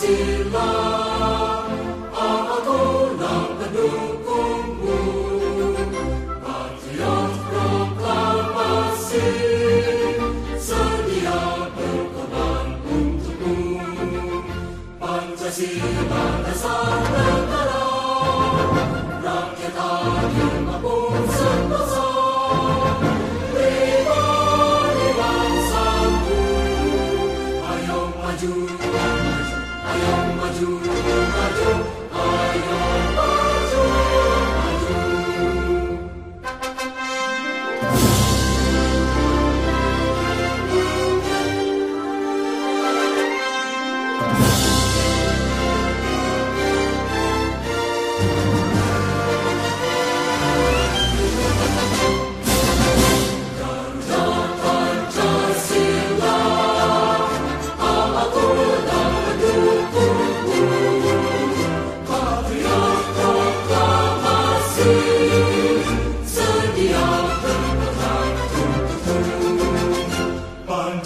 Sila. Maju, maju, maju, maju.